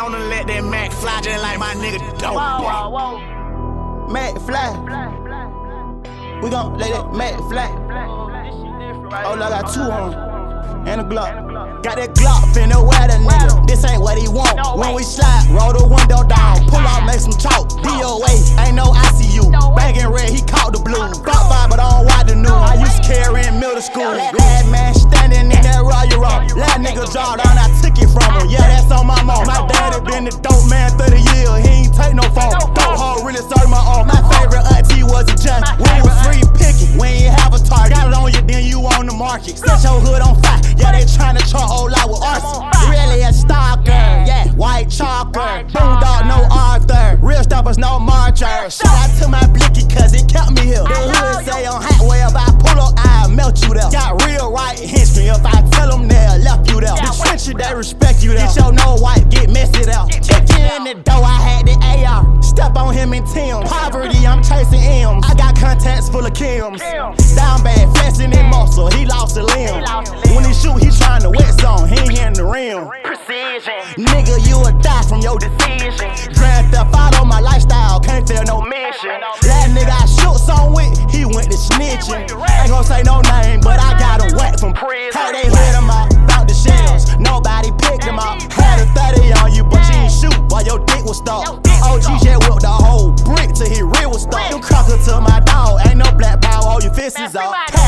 on to let that Mac fly just like my nigga dope. Whoa, whoa, whoa. Mac fly. We gon' let that Mac fly. Oh, I got two on. And a Glock. Got that Glock finna wear the nigga. This ain't what he want. When we slide, roll the window down. Pull out, make some chalk. Market. Set your hood on fire. Yeah, they tryna chart whole lot with arson. Really a stalker. Yeah, white chalker. Boondog, no Arthur. Real stoppers, no marcher. Shout out to my blicky, cause it kept me here. The hood say on hot way if I pull up, I'll melt you there. Got real right history. If I tell them there, left you there. The trenches, they respect you there. Get your no white, get messy there. Check in the door, I had the AR. Step on him and Tim. Poverty, I'm chasing M's. I got contacts full of Kims. Down bad, in muscle. He lost a limb. When he shoot, he trying to wet zone. He ain't hitting the rim. Precision. Nigga, you will die from your decision. Grand theft out on my lifestyle, can't tell no mission. Last nigga I shoot some with, he went to snitching. Ain't gon' say no name, but I got him wet from prison. How they hit him out, found the shells. Nobody picked him up. Had a 30 on you, but you ain't shoot while your dick was stuck. OG oh, just whipped the whole brick till his rear was stuck. You cracker to my dog, ain't no black power, all your fists is up.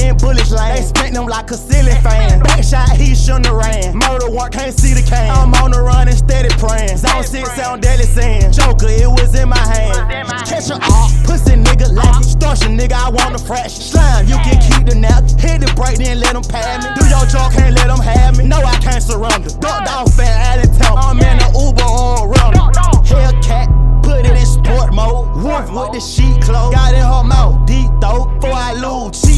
Caravan, don't slide in bullish lane. They spent them like a ceiling fan. Back shot, he shouldn't have ran. Murder work, can't see the cane. I'm on the run and steady praying. Zone 6 sound deadly saying. Joker, it was in my hand. Catch a off, pussy nigga, like extortion, nigga, I want a fraction. Slime, you can keep the nap. Hit the break, then let them pad me. Do your job, can't let them have me. No, I can't surrender. Ducked off and added temp. I'm in the Uber on runner. Hellcat, put it in sport mode. Wolf with the sheet clothes. Got in her mouth, deep throat. Before I lose, cheat code. That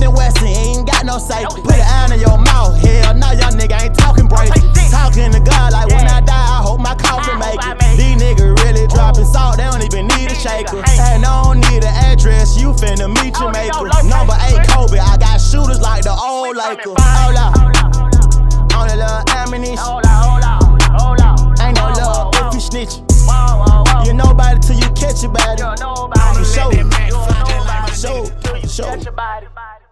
Smith Wesson ain't got no say. Put it iron in your mouth. Hell, now y'all nigga ain't talking break. Talking to God like when I die, I hope my coffin make it. These niggas really dropping salt, they don't even need a shaker. And I don't need an address, you finna meet your maker. Number eight Kobe, I got shooters like the old Laker. Hold up, only love ammunition. Ain't no love if you snitch. Whoa, whoa, whoa. You nobody till you catch your body. You're nobody. For sure. Let that